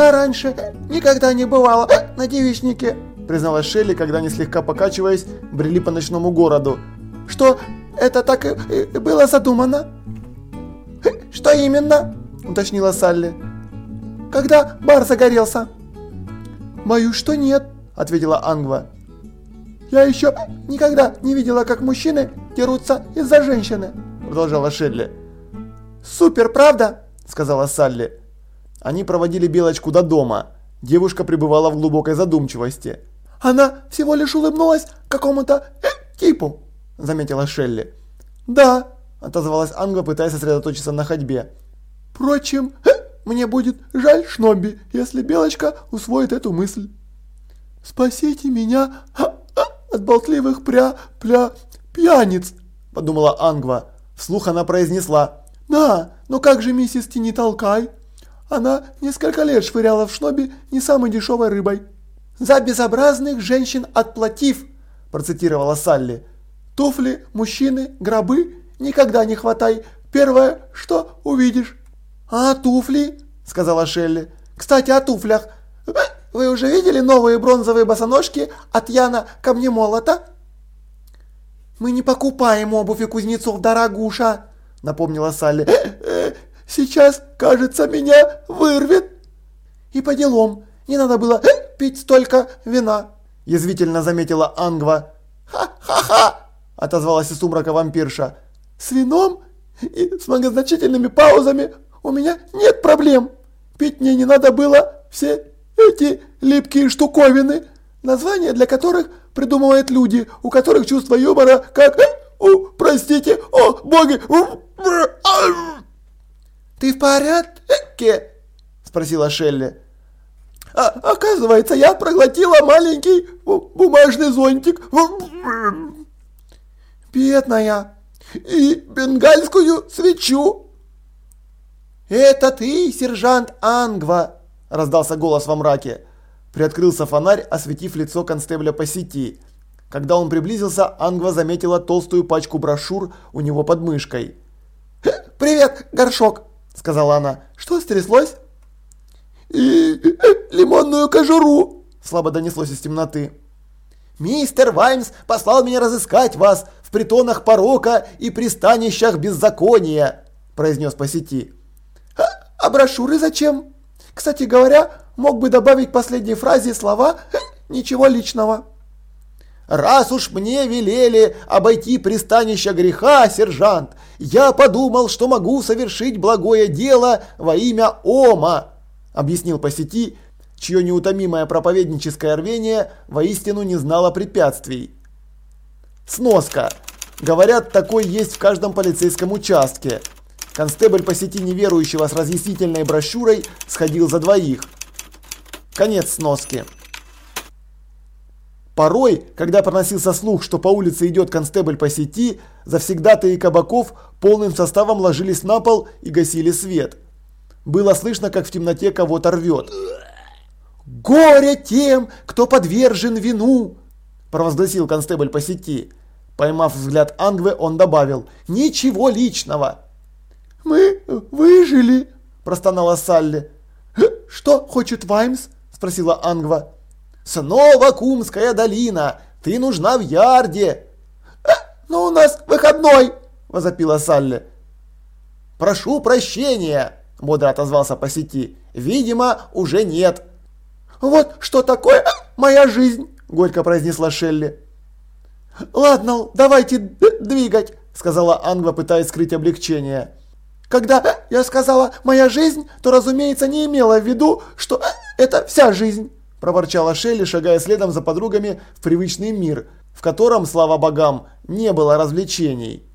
раньше никогда не бывала на девичнике», призналась Шелли, когда они слегка покачиваясь брели по ночному городу. «Что это так и было задумано?» «Что именно?» уточнила Салли. «Когда бар загорелся?» «Боюсь, что нет», ответила Ангва. «Я еще никогда не видела, как мужчины дерутся из-за женщины», продолжала Шелли. «Супер, правда?» сказала Салли. Они проводили Белочку до дома. Девушка пребывала в глубокой задумчивости. «Она всего лишь улыбнулась какому-то э, типу», – заметила Шелли. «Да», – отозвалась Анга, пытаясь сосредоточиться на ходьбе. «Впрочем, э, мне будет жаль Шнобби, если Белочка усвоит эту мысль. Спасите меня а, а, от болтливых пря... пля... пьяниц», – подумала Ангва. Вслух она произнесла. «Да, но как же миссис Тини Толкай?» Она несколько лет швыряла в шнобе не самой дешевой рыбой. «За безобразных женщин отплатив», – процитировала Салли. «Туфли, мужчины, гробы – никогда не хватай. Первое, что увидишь». «А туфли?» – сказала Шелли. «Кстати, о туфлях. Вы уже видели новые бронзовые босоножки от Яна Камнемолота?» «Мы не покупаем обувь и кузнецов, дорогуша», – напомнила Салли. Сейчас, кажется, меня вырвет. И по делам, не надо было пить столько вина, язвительно заметила Ангва. Ха-ха-ха, отозвалась из сумрака вампирша. С вином и с многозначительными паузами у меня нет проблем. Пить мне не надо было все эти липкие штуковины, названия для которых придумывают люди, у которых чувство юмора как... У, простите, о, боги! «Ты в порядке?» – спросила Шелли. А, «Оказывается, я проглотила маленький бумажный зонтик. Бедная. И бенгальскую свечу». «Это ты, сержант Ангва?» – раздался голос во мраке. Приоткрылся фонарь, осветив лицо констебля по сети. Когда он приблизился, Ангва заметила толстую пачку брошюр у него под мышкой. «Привет, горшок!» – сказала она. «Что стряслось?» «И э, лимонную кожуру!» – слабо донеслось из темноты. «Мистер Ваймс послал меня разыскать вас в притонах порока и пристанищах беззакония», – произнес по сети. «А, а брошюры зачем? Кстати говоря, мог бы добавить к последней фразе слова «Э, «ничего личного». «Раз уж мне велели обойти пристанище греха, сержант, я подумал, что могу совершить благое дело во имя Ома», объяснил по сети, чье неутомимое проповедническое рвение воистину не знало препятствий. Сноска. Говорят, такой есть в каждом полицейском участке. Констебль по сети неверующего с разъяснительной брошюрой сходил за двоих. Конец сноски. Порой, когда проносился слух, что по улице идет констебль по сети, завсегдатые кабаков полным составом ложились на пол и гасили свет. Было слышно, как в темноте кого-то рвет. «Горе тем, кто подвержен вину!» – провозгласил констебль по сети. Поймав взгляд Ангвы, он добавил «Ничего личного!» «Мы выжили!» – простонала Салли. «Что хочет Ваймс?» – спросила Ангва. «Снова Кумская долина! Ты нужна в ярде!» «Э, «Но у нас выходной!» – возопила Салли. «Прошу прощения!» – бодро отозвался по сети. «Видимо, уже нет». «Вот что такое моя жизнь!» – горько произнесла Шелли. «Ладно, давайте двигать», – сказала Ангва, пытаясь скрыть облегчение. «Когда я сказала «моя жизнь», то, разумеется, не имела в виду, что это вся жизнь» проворчала Шелли, шагая следом за подругами в привычный мир, в котором, слава богам, не было развлечений.